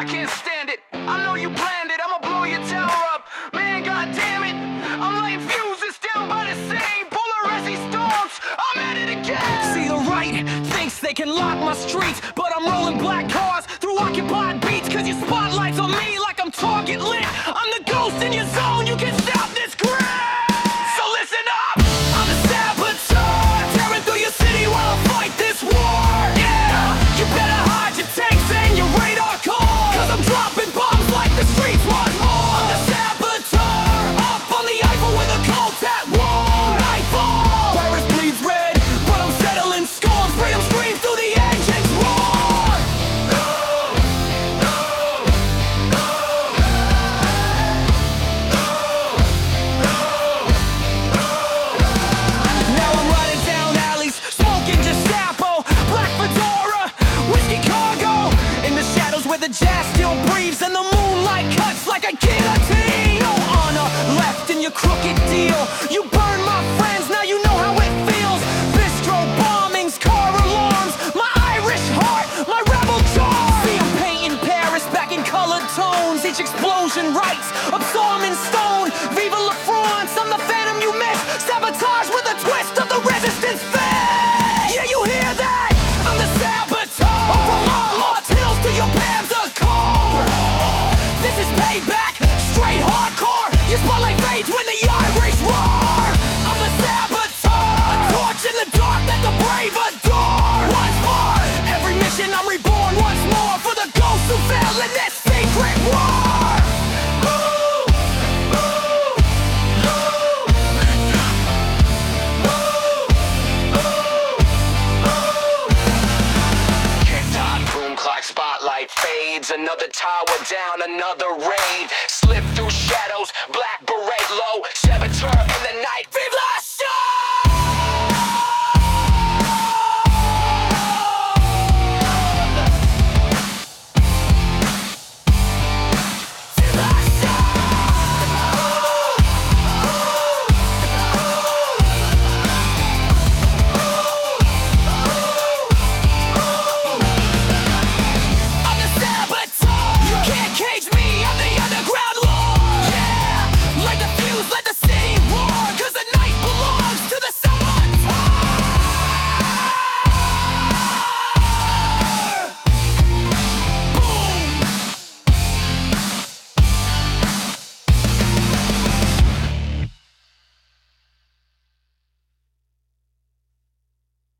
I can't stand it. I know you planned it. I'ma blow your tower up. Man, goddamn it. I'm lighting fuses down by the same Polarizing storms. I'm at it again. See the right thinks they can lock my streets, but I'm rolling black cars through occupied beats. Cause your spotlight's on me like I'm target lit. I'm the ghost in your zone, jazz still breathes and the moonlight cuts like a guillotine. No honor left in your crooked deal. You burn my friends, now you know how it feels. Bistro bombings, car alarms, my Irish heart, my rebel charm. See 'em painting Paris back in colored tones. Each explosion writes a psalm in stone. Viva la France, I'm the phantom you miss. Sabotage with a twist of the resistance Another tower down, another raid. Slip through shadows, black beret low.